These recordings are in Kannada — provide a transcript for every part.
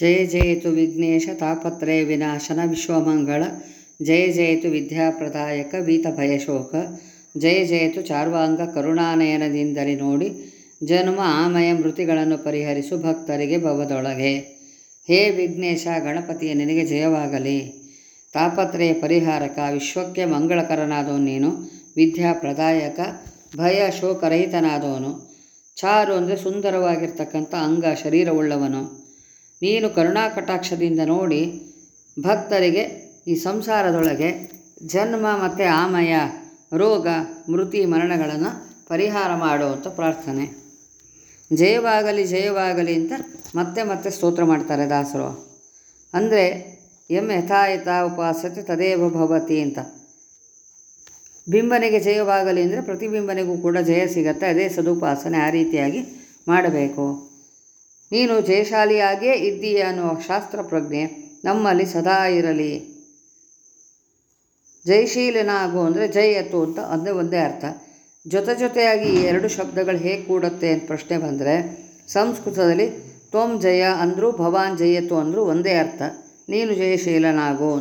ಜಯ ಜಯತು ವಿಘ್ನೇಶ ತಾಪತ್ರಯ ವಿನಾಶನ ವಿಶ್ವಮಂಗಳ, ಜಯ ಜಯತು ವಿದ್ಯಾಪ್ರದಾಯಕ ವೀತ ಭಯಶೋಕ ಜಯ ಜಯತು ಚಾರ್ವಾಂಗ ಕರುಣಾನಯನದಿಂದರಿ ನೋಡಿ ಜನ್ಮ ಆಮಯ ಮೃತಿಗಳನ್ನು ಪರಿಹರಿಸು ಭಕ್ತರಿಗೆ ಭವದೊಳಗೆ. ಹೇ ವಿಘ್ನೇಶ, ಗಣಪತಿಯ ನಿನಗೆ ಜಯವಾಗಲಿ. ತಾಪತ್ರಯ ಪರಿಹಾರಕ, ವಿಶ್ವಕ್ಕೆ ಮಂಗಳಕರನಾದವನು ನೀನು, ವಿದ್ಯಾಪ್ರದಾಯಕ ಭಯ ಶೋಕರಹಿತನಾದವನು ಚಾರು ಅಂದರೆ ಸುಂದರವಾಗಿರ್ತಕ್ಕಂಥ ಅಂಗ, ಶರೀರವುಳ್ಳವನು. ನೀನು ಕರುಣಾಕಟಾಕ್ಷದಿಂದ ನೋಡಿ ಭಕ್ತರಿಗೆ ಈ ಸಂಸಾರದೊಳಗೆ ಜನ್ಮ ಮತ್ತು ಆಮಯ, ರೋಗ, ಮೃತಿ ಮರಣಗಳನ್ನು ಪರಿಹಾರ ಮಾಡುವಂಥ ಪ್ರಾರ್ಥನೆ. ಜಯವಾಗಲಿ ಜಯವಾಗಲಿ ಅಂತ ಮತ್ತೆ ಮತ್ತೆ ಸ್ತೋತ್ರ ಮಾಡ್ತಾರೆ ದಾಸರು. ಅಂದರೆ, ಎಂ ಯಥಾಯಥ ಉಪಾಸತೆ ತದೇವ ಭವತಿ ಅಂತ. ಬಿಂಬನಿಗೆ ಜಯವಾಗಲಿ ಅಂದರೆ ಪ್ರತಿಬಿಂಬನೆಗೂ ಕೂಡ ಜಯ ಸಿಗತ್ತೆ, ಅದೇ ಸದುಪಾಸನೆ ಆ ರೀತಿಯಾಗಿ ಮಾಡಬೇಕು. ನೀನು ಜಯಶಾಲಿಯಾಗೇ ಇದ್ದೀಯ ಅನ್ನುವ ಶಾಸ್ತ್ರ ಪ್ರಜ್ಞೆ ನಮ್ಮಲ್ಲಿ ಸದಾ ಇರಲಿ. ಜಯಶೀಲನಾಗು ಅಂದರೆ ಜೈ ಎತ್ತು ಅಂತ ಅಂದರೆ ಒಂದೇ ಅರ್ಥ. ಜೊತೆ ಜೊತೆಯಾಗಿ ಈ ಎರಡು ಶಬ್ದಗಳು ಹೇಗೆ ಕೂಡುತ್ತೆ ಅಂತ ಪ್ರಶ್ನೆ ಬಂದರೆ, ಸಂಸ್ಕೃತದಲ್ಲಿ ತ್ವಂ ಜಯ ಅಂದರೂ ಭವಾನ್ ಜಯತು ಅಂದರೂ ಒಂದೇ ಅರ್ಥ. ನೀನು ಜಯಶೀಲನಾಗು.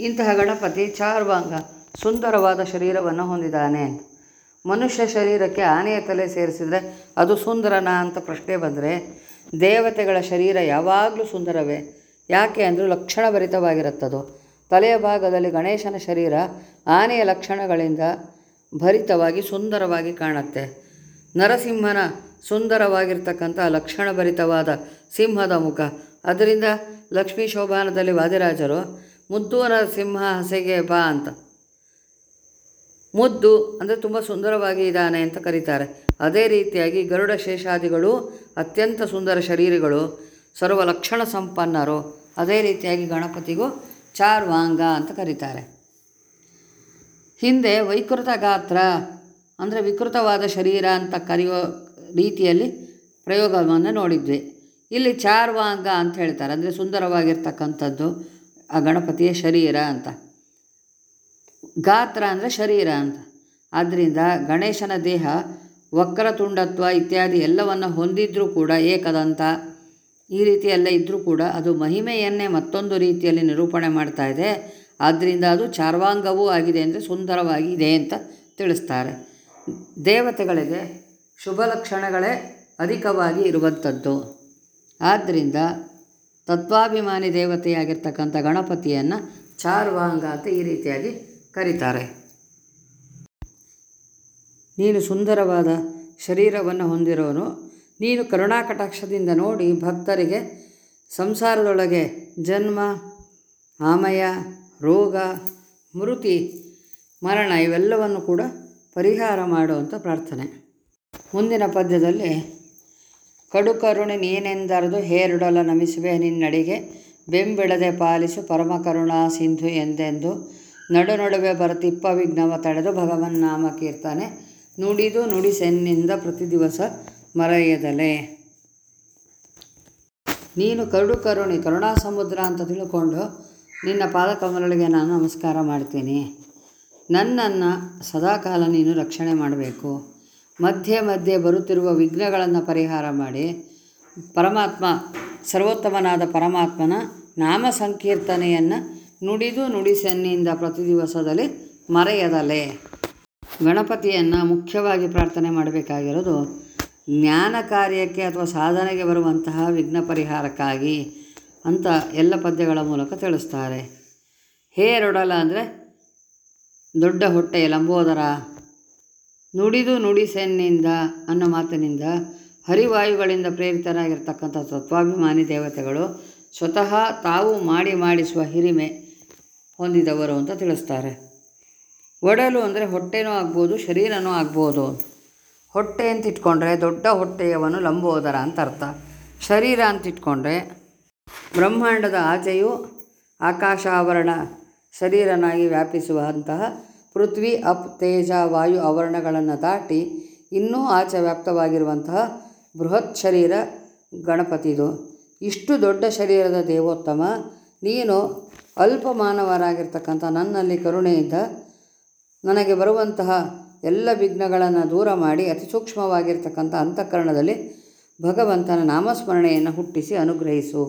ಇಂತಹ ಗಣಪತಿ ಚಾರ್ವಾಂಗ ಸುಂದರವಾದ ಶರೀರವನ್ನು ಹೊಂದಿದ್ದಾನೆ. ಮನುಷ್ಯ ಶರೀರಕ್ಕೆ ಆನೆಯ ತಲೆ ಸೇರಿಸಿದರೆ ಅದು ಸುಂದರನಾ ಅಂತ ಪ್ರಶ್ನೆ ಬಂದರೆ ದೇವತೆಗಳ ಶರೀರ ಯಾವಾಗಲೂ ಸುಂದರವೇ? ಯಾಕೆ ಅಂದರೆ ಲಕ್ಷಣಭರಿತವಾಗಿರುತ್ತದು? ತಲೆಯ ಭಾಗದಲ್ಲಿ ಗಣೇಶನ ಶರೀರ ಆನೆಯ ಲಕ್ಷಣಗಳಿಂದ ಭರಿತವಾಗಿ ಸುಂದರವಾಗಿ ಕಾಣುತ್ತೆ. ನರಸಿಂಹನ ಸುಂದರವಾಗಿರ್ತಕ್ಕಂಥ ಲಕ್ಷಣಭರಿತವಾದ ಸಿಂಹದ ಮುಖ. ಅದರಿಂದ ಲಕ್ಷ್ಮೀ ಶೋಭಾನದಲ್ಲಿ ವಾದಿರಾಜರು ಮುದ್ದು ನರಸಿಂಹ ಹಸೆಗೆ ಬಾ ಅಂತ. ಮುದ್ದು ಅಂದರೆ ತುಂಬ ಸುಂದರವಾಗಿ ಇದ್ದಾನೆ ಅಂತ ಕರೀತಾರೆ. ಅದೇ ರೀತಿಯಾಗಿ ಗರುಡ ಶೇಷಾದಿಗಳು ಅತ್ಯಂತ ಸುಂದರ ಶರೀರಗಳು, ಸರ್ವ ಲಕ್ಷಣ ಸಂಪನ್ನರು. ಅದೇ ರೀತಿಯಾಗಿ ಗಣಪತಿಗೂ ಚಾರ್ವಾಂಗ ಅಂತ ಕರೀತಾರೆ. ಹಿಂದೆ ವೈಕೃತ ಗಾತ್ರ ಅಂದರೆ ವಿಕೃತವಾದ ಶರೀರ ಅಂತ ಕರೆಯೋ ರೀತಿಯಲ್ಲಿ ಪ್ರಯೋಗವನ್ನು ನೋಡಿದ್ವಿ. ಇಲ್ಲಿ ಚಾರ್ವಾಂಗ ಅಂತ ಹೇಳ್ತಾರೆ. ಅಂದರೆ ಸುಂದರವಾಗಿರ್ತಕ್ಕಂಥದ್ದು ಆ ಗಣಪತಿಯ ಶರೀರ ಅಂತ. ಗಾತ್ರ ಅಂದರೆ ಶರೀರ ಅಂತ. ಆದ್ದರಿಂದ ಗಣೇಶನ ದೇಹ, ವಕ್ರತುಂಡತ್ವ ಇತ್ಯಾದಿ ಎಲ್ಲವನ್ನು ಹೊಂದಿದ್ರೂ ಕೂಡ ಏಕದಂತ, ಈ ರೀತಿಯೆಲ್ಲ ಇದ್ದರೂ ಕೂಡ ಅದು ಮಹಿಮೆಯನ್ನೇ ಮತ್ತೊಂದು ರೀತಿಯಲ್ಲಿ ನಿರೂಪಣೆ ಮಾಡ್ತಾ ಇದೆ. ಆದ್ದರಿಂದ ಅದು ಚಾರ್ವಾಂಗವೂ ಆಗಿದೆ ಅಂದರೆ ಸುಂದರವಾಗಿದೆ ಅಂತ ತಿಳಿಸ್ತಾರೆ. ದೇವತೆಗಳಿಗೆ ಶುಭ ಲಕ್ಷಣಗಳೇ ಅಧಿಕವಾಗಿ ಇರುವಂಥದ್ದು. ಆದ್ದರಿಂದ ತತ್ವಾಭಿಮಾನಿ ದೇವತೆಯಾಗಿರ್ತಕ್ಕಂಥ ಗಣಪತಿಯನ್ನು ಚಾರ್ವಾಂಗ ಅಂತ ಈ ರೀತಿಯಾಗಿ ಕರೀತಾರೆ. ನೀನು ಸುಂದರವಾದ ಶರೀರವನ್ನು ಹೊಂದಿರೋನು. ನೀನು ಕರುಣಾಕಟಾಕ್ಷದಿಂದ ನೋಡಿ ಭಕ್ತರಿಗೆ ಸಂಸಾರದೊಳಗೆ ಜನ್ಮ, ಆಮಯ, ರೋಗ, ಮೃತಿ, ಮರಣ ಇವೆಲ್ಲವನ್ನು ಕೂಡ ಪರಿಹಾರ ಮಾಡುವಂಥ ಪ್ರಾರ್ಥನೆ. ಮುಂದಿನ ಪದ್ಯದಲ್ಲಿ ಕಡು ಕರುಣೆ ನೀನೆಂದರದು ಹೇರುಡಲ ನಮಿಸುವೆ ನಿನ್ನಡಿಗೆ ಬೆಂಬಿಡದೆ ಪಾಲಿಸು ಪರಮಕರುಣಾ ಸಿಂಧು ಎಂದೆಂದು ನಡು ನಡುವೆ ಬರತಿಪ್ಪ ವಿಘ್ನವ ತಡೆದು ಭಗವನ್ನಾಮ ಕೀರ್ತನೆ. ನುಡಿದು ನುಡಿಸೆನ್ನಿಂದ ಪ್ರತಿ ದಿವಸ ಮರೆಯದಲೆ. ನೀನು ಕರುಡು ಕರುಣಿ, ಕರುಣಾ ಸಮುದ್ರ ಅಂತ ತಿಳ್ಕೊಂಡು ನಿನ್ನ ಪಾದಕಮಲಗಳಿಗೆ ನಾನು ನಮಸ್ಕಾರ ಮಾಡ್ತೀನಿ. ನನ್ನನ್ನು ಸದಾಕಾಲ ನೀನು ರಕ್ಷಣೆ ಮಾಡಬೇಕು. ಮಧ್ಯೆ ಮಧ್ಯೆ ಬರುತ್ತಿರುವ ವಿಘ್ನಗಳನ್ನು ಪರಿಹಾರ ಮಾಡಿ. ಪರಮಾತ್ಮ, ಸರ್ವೋತ್ತಮನಾದ ಪರಮಾತ್ಮನ ನಾಮ ಸಂಕೀರ್ತನೆಯನ್ನು ನುಡಿದು ನುಡಿಸೆನ್ನಿಂದ ಪ್ರತಿ ದಿವಸದಲ್ಲಿ ಮರೆಯದಲೆ. ಗಣಪತಿಯನ್ನು ಮುಖ್ಯವಾಗಿ ಪ್ರಾರ್ಥನೆ ಮಾಡಬೇಕಾಗಿರೋದು ಜ್ಞಾನ ಕಾರ್ಯಕ್ಕೆ ಅಥವಾ ಸಾಧನೆಗೆ ಬರುವಂತಹ ವಿಘ್ನ ಪರಿಹಾರಕ್ಕಾಗಿ ಅಂತ ಎಲ್ಲ ಪದ್ಯಗಳ ಮೂಲಕ ತಿಳಿಸ್ತಾರೆ. ಹೇರೊಡಲ ಅಂದರೆ ದೊಡ್ಡ ಹೊಟ್ಟೆ, ಲಂಬೋದರ. ನುಡಿದು ನುಡಿಸೆನ್ನಿಂದ ಅನ್ನೋ ಮಾತಿನಿಂದ ಹರಿವಾಯುಗಳಿಂದ ಪ್ರೇರಿತರಾಗಿರ್ತಕ್ಕಂಥ ತತ್ವಾಭಿಮಾನಿ ದೇವತೆಗಳು ಸ್ವತಃ ತಾವು ಮಾಡಿ ಮಾಡಿಸುವ ಹಿರಿಮೆ ಹೊಂದಿದವರು ಅಂತ ತಿಳಿಸ್ತಾರೆ. ಒಡಲು ಅಂದರೆ ಹೊಟ್ಟೆನೂ ಆಗ್ಬೋದು, ಶರೀರನೂ ಆಗ್ಬೋದು. ಹೊಟ್ಟೆ ಅಂತ ಇಟ್ಕೊಂಡ್ರೆ ದೊಡ್ಡ ಹೊಟ್ಟೆಯವನು ಲಂಬೋದರ ಅಂತ ಅರ್ಥ. ಶರೀರ ಅಂತ ಇಟ್ಕೊಂಡ್ರೆ ಬ್ರಹ್ಮಾಂಡದ ಆಚೆಯು ಆಕಾಶಾವರಣ ಶರೀರನಾಗಿ ವ್ಯಾಪಿಸುವಂತಹ ಪೃಥ್ವಿ, ಅಪ್, ತೇಜ, ವಾಯು ಆವರಣಗಳನ್ನು ದಾಟಿ ಇನ್ನೂ ಆಚೆ ವ್ಯಾಪ್ತವಾಗಿರುವಂತಹ ಬೃಹತ್ ಶರೀರ ಗಣಪತಿದು. ಇಷ್ಟು ದೊಡ್ಡ ಶರೀರದ ದೇವೋತ್ತಮ ನೀನು ಅಲ್ಪ ಮಾನವರಾಗಿರ್ತಕ್ಕಂಥ ನನ್ನಲ್ಲಿ ಕರುಣೆಯಿಂದ ನನಗೆ ಬರುವಂತಹ ಎಲ್ಲ ವಿಘ್ನಗಳನ್ನು ದೂರ ಮಾಡಿ ಅತಿ ಸೂಕ್ಷ್ಮವಾಗಿರ್ತಕ್ಕಂಥ ಅಂತಃಕರಣದಲ್ಲಿ ಭಗವಂತನ ನಾಮಸ್ಮರಣೆಯನ್ನು ಹುಟ್ಟಿಸಿ ಅನುಗ್ರಹಿಸು.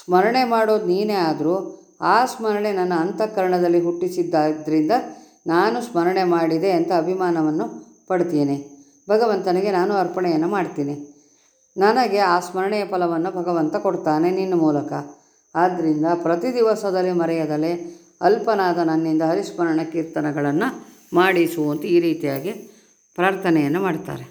ಸ್ಮರಣೆ ಮಾಡೋದು ನೀನೇ ಆದರೂ ಆ ಸ್ಮರಣೆ ನನ್ನ ಅಂತಃಕರಣದಲ್ಲಿ ಹುಟ್ಟಿಸಿದ್ದರಿಂದ ನಾನು ಸ್ಮರಣೆ ಮಾಡಿದೆ ಅಂತ ಅಭಿಮಾನವನ್ನು ಪಡ್ತೀನಿ. ಭಗವಂತನಿಗೆ ನಾನು ಅರ್ಪಣೆಯನ್ನು ಮಾಡ್ತೀನಿ. ನನಗೆ ಆ ಸ್ಮರಣೆಯ ಫಲವನ್ನು ಭಗವಂತ ಕೊಡ್ತಾನೆ ನಿನ್ನ ಮೂಲಕ. ಆದ್ದರಿಂದ ಪ್ರತಿ ದಿವಸದಲ್ಲಿ ಮರೆಯದಲೇ ಅಲ್ಪನಾದ ನನ್ನಿಂದ ಹರಿಸ್ಮರಣ ಕೀರ್ತನಗಳನ್ನು ಮಾಡಿಸುವಂತ ಈ ರೀತಿಯಾಗಿ ಪ್ರಾರ್ಥನೆಯನ್ನು ಮಾಡ್ತಾರೆ.